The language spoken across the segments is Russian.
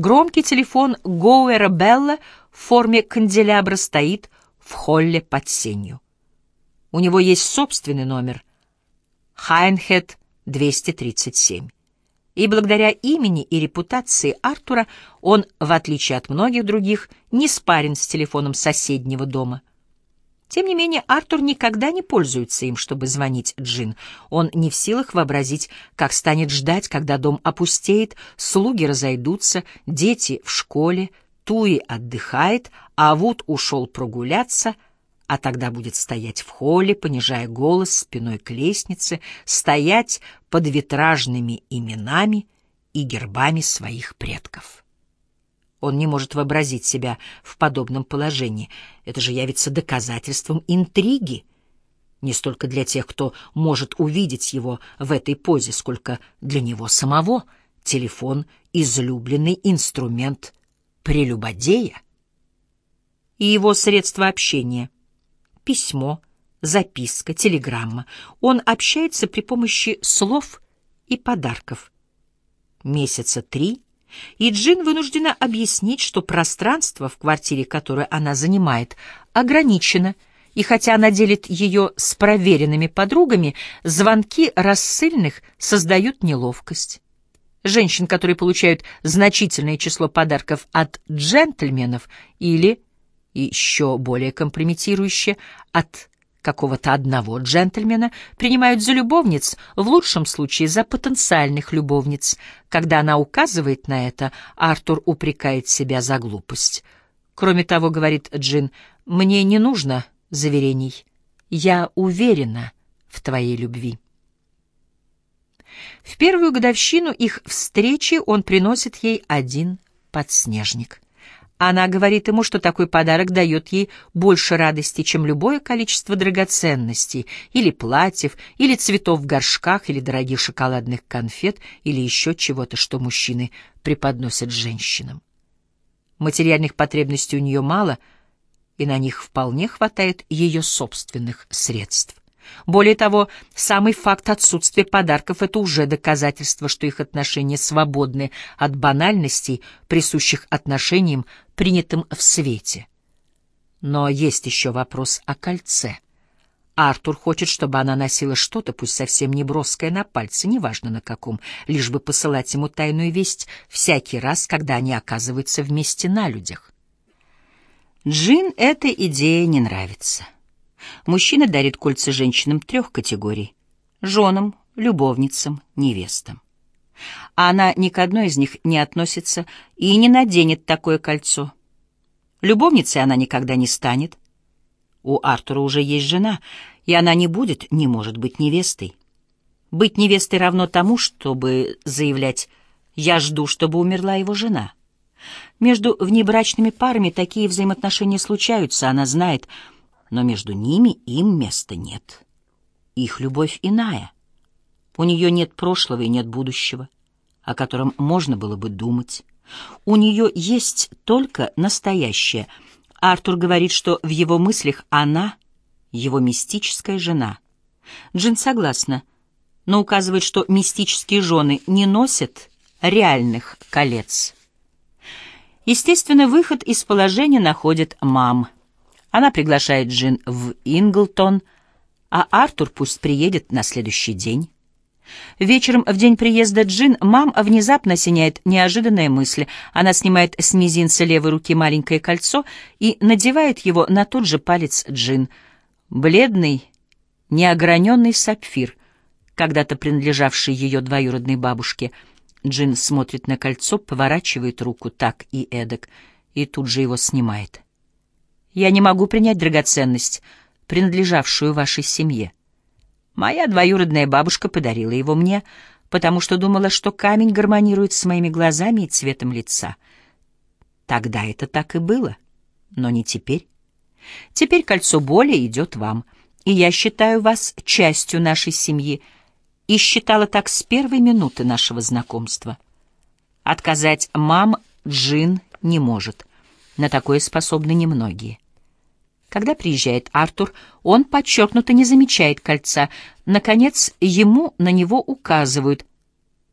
Громкий телефон Гоуэра Белла в форме канделябра стоит в холле под сенью. У него есть собственный номер — Хайнхед 237. И благодаря имени и репутации Артура он, в отличие от многих других, не спарен с телефоном соседнего дома — тем не менее, Артур никогда не пользуется им, чтобы звонить Джин. Он не в силах вообразить, как станет ждать, когда дом опустеет, слуги разойдутся, дети в школе, Туи отдыхает, а Вуд ушел прогуляться, а тогда будет стоять в холле, понижая голос спиной к лестнице, стоять под витражными именами и гербами своих предков. Он не может вообразить себя в подобном положении. Это же явится доказательством интриги. Не столько для тех, кто может увидеть его в этой позе, сколько для него самого. Телефон — излюбленный инструмент прелюбодея. И его средства общения — письмо, записка, телеграмма. Он общается при помощи слов и подарков. Месяца три — и Джин вынуждена объяснить, что пространство в квартире, которую она занимает, ограничено, и хотя она делит ее с проверенными подругами, звонки рассыльных создают неловкость. Женщин, которые получают значительное число подарков от джентльменов или, еще более компрометирующе, от какого-то одного джентльмена принимают за любовниц, в лучшем случае за потенциальных любовниц. Когда она указывает на это, Артур упрекает себя за глупость. Кроме того, говорит Джин, «Мне не нужно заверений. Я уверена в твоей любви». В первую годовщину их встречи он приносит ей один подснежник — она говорит ему, что такой подарок дает ей больше радости, чем любое количество драгоценностей, или платьев, или цветов в горшках, или дорогих шоколадных конфет, или еще чего-то, что мужчины преподносят женщинам. Материальных потребностей у нее мало, и на них вполне хватает ее собственных средств. Более того, самый факт отсутствия подарков — это уже доказательство, что их отношения свободны от банальностей, присущих отношениям, принятым в свете. Но есть еще вопрос о кольце. Артур хочет, чтобы она носила что-то, пусть совсем не броское на пальце, неважно на каком, лишь бы посылать ему тайную весть всякий раз, когда они оказываются вместе на людях. Джин эта идея не нравится. Мужчина дарит кольца женщинам трех категорий — женам, любовницам, невестам. А она ни к одной из них не относится и не наденет такое кольцо. Любовницей она никогда не станет. У Артура уже есть жена, и она не будет, не может быть невестой. Быть невестой равно тому, чтобы заявлять «я жду, чтобы умерла его жена». Между внебрачными парами такие взаимоотношения случаются, она знает — но между ними им места нет. Их любовь иная. У нее нет прошлого и нет будущего, о котором можно было бы думать. У нее есть только настоящее. Артур говорит, что в его мыслях она — его мистическая жена. Джин согласна, но указывает, что мистические жены не носят реальных колец. Естественно, выход из положения находит мам — она приглашает Джин в Инглтон, а Артур пусть приедет на следующий день. Вечером в день приезда Джин мам внезапно осеняет неожиданная мысль. Она снимает с мизинца левой руки маленькое кольцо и надевает его на тот же палец Джин. Бледный, неограненный сапфир, когда-то принадлежавший ее двоюродной бабушке. Джин смотрит на кольцо, поворачивает руку так и эдак, и тут же его снимает. Я не могу принять драгоценность, принадлежавшую вашей семье. Моя двоюродная бабушка подарила его мне, потому что думала, что камень гармонирует с моими глазами и цветом лица. Тогда это так и было, но не теперь. Теперь кольцо более идет вам, и я считаю вас частью нашей семьи, и считала так с первой минуты нашего знакомства. Отказать мам Джин не может. На такое способны немногие. Когда приезжает Артур, он подчеркнуто не замечает кольца. Наконец, ему на него указывают.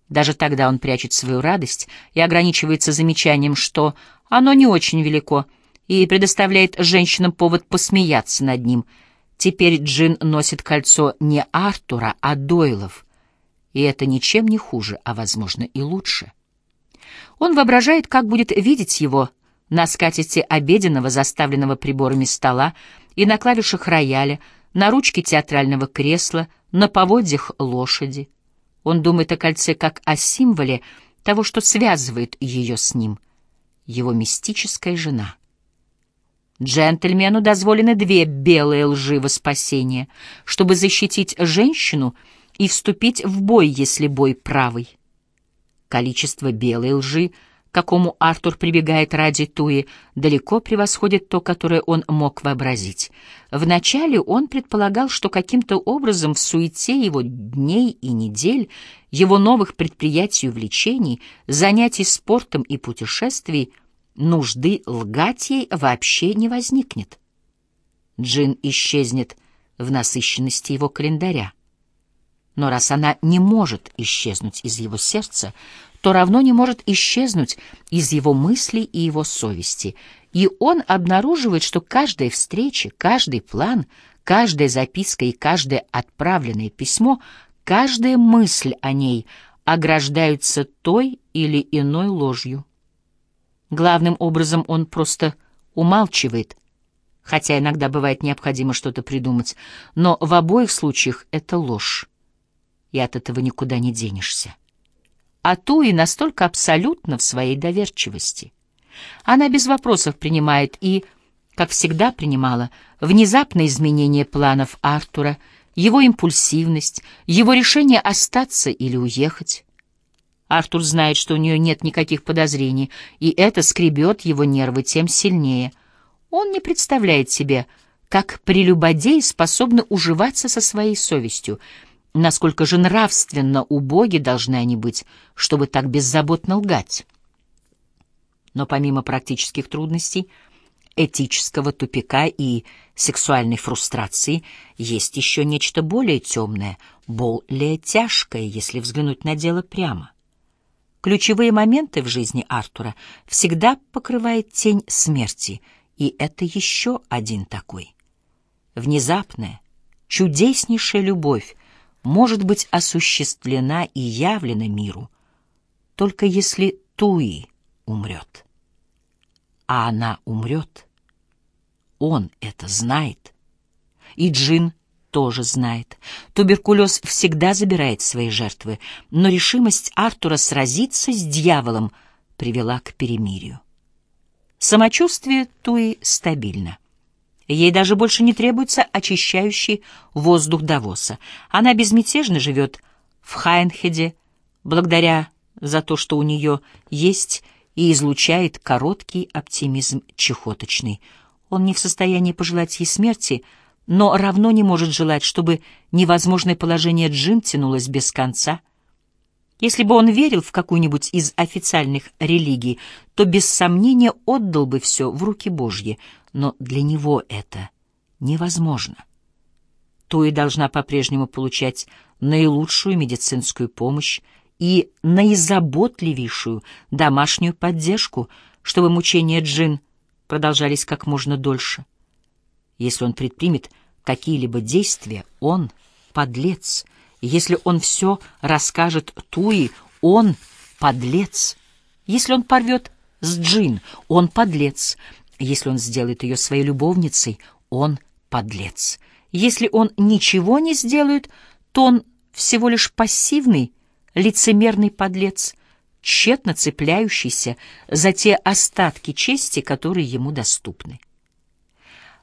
Даже тогда он прячет свою радость и ограничивается замечанием, что оно не очень велико, и предоставляет женщинам повод посмеяться над ним. Теперь Джин носит кольцо не Артура, а Дойлов, и это ничем не хуже, а, возможно, и лучше. Он воображает, как будет видеть его на скатерти обеденного, заставленного приборами стола, и на клавишах рояля, на ручке театрального кресла, на поводьях лошади. Он думает о кольце как о символе того, что связывает ее с ним, его мистическая жена. Джентльмену дозволены две белые лжи во спасение, чтобы защитить женщину и вступить в бой, если бой правый. Количество белой лжи — какому Артур прибегает ради Туи, далеко превосходит то, которое он мог вообразить. Вначале он предполагал, что каким-то образом в суете его дней и недель, его новых предприятий и увлечений, занятий спортом и путешествий, нужды лгать ей вообще не возникнет. Джин исчезнет в насыщенности его календаря. Но раз она не может исчезнуть из его сердца, то равно не может исчезнуть из его мыслей и его совести. И он обнаруживает, что каждая встреча, каждый план, каждая записка и каждое отправленное письмо, каждая мысль о ней ограждаются той или иной ложью. Главным образом он просто умалчивает, хотя иногда бывает необходимо что-то придумать, но в обоих случаях это ложь, и от этого никуда не денешься а Туи настолько абсолютно в своей доверчивости. Она без вопросов принимает и, как всегда принимала, внезапное изменение планов Артура, его импульсивность, его решение остаться или уехать. Артур знает, что у нее нет никаких подозрений, и это скребет его нервы тем сильнее. Он не представляет себе, как прелюбодеи способны уживаться со своей совестью — Насколько же нравственно убоги должны они быть, чтобы так беззаботно лгать? Но помимо практических трудностей, этического тупика и сексуальной фрустрации, есть еще нечто более темное, более тяжкое, если взглянуть на дело прямо. Ключевые моменты в жизни Артура всегда покрывает тень смерти, и это еще один такой. Внезапная, чудеснейшая любовь, может быть осуществлена и явлена миру, только если Туи умрет. А она умрет. Он это знает. И Джин тоже знает. Туберкулез всегда забирает свои жертвы, но решимость Артура сразиться с дьяволом привела к перемирию. Самочувствие Туи стабильно. Ей даже больше не требуется очищающий воздух Давоса. Она безмятежно живет в Хайнхеде, благодаря за то, что у нее есть и излучает короткий оптимизм чехоточный. Он не в состоянии пожелать ей смерти, но равно не может желать, чтобы невозможное положение Джин тянулось без конца. Если бы он верил в какую-нибудь из официальных религий, то без сомнения отдал бы все в руки Божьи — но для него это невозможно. Туи должна по-прежнему получать наилучшую медицинскую помощь и наизаботливейшую домашнюю поддержку, чтобы мучения Джин продолжались как можно дольше. Если он предпримет какие-либо действия, он — подлец. Если он все расскажет Туи, он — подлец. Если он порвет с Джин, он — подлец. Если он сделает ее своей любовницей, он подлец. Если он ничего не сделает, то он всего лишь пассивный, лицемерный подлец, тщетно цепляющийся за те остатки чести, которые ему доступны.